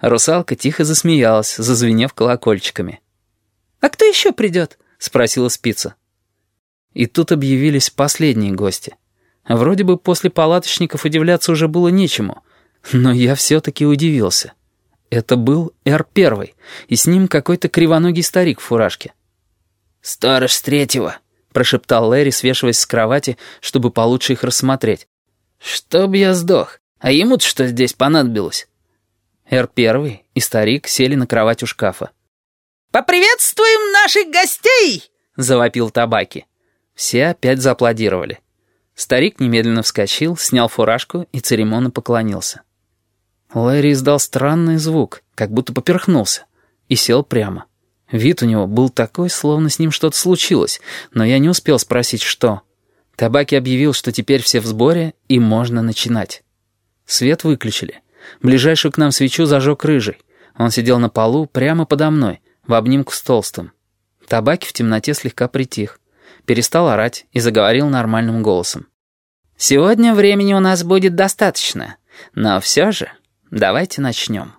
Русалка тихо засмеялась, зазвенев колокольчиками. «А кто еще придет?» — спросила спица. И тут объявились последние гости. Вроде бы после палаточников удивляться уже было нечему, но я все-таки удивился. Это был Р-1, и с ним какой-то кривоногий старик в фуражке. «Сторож с третьего», — прошептал Лэри, свешиваясь с кровати, чтобы получше их рассмотреть. «Чтоб я сдох, а ему-то что здесь понадобилось?» Р-1 и старик сели на кровать у шкафа. «Поприветствуем наших гостей!» — завопил табаки. Все опять зааплодировали. Старик немедленно вскочил, снял фуражку и церемонно поклонился. Лэри издал странный звук, как будто поперхнулся, и сел прямо. Вид у него был такой, словно с ним что-то случилось, но я не успел спросить, что. Табаки объявил, что теперь все в сборе, и можно начинать. Свет выключили. Ближайшую к нам свечу зажег рыжий. Он сидел на полу прямо подо мной, в обнимку с толстым. Табаки в темноте слегка притих. Перестал орать и заговорил нормальным голосом. «Сегодня времени у нас будет достаточно, но все же давайте начнем».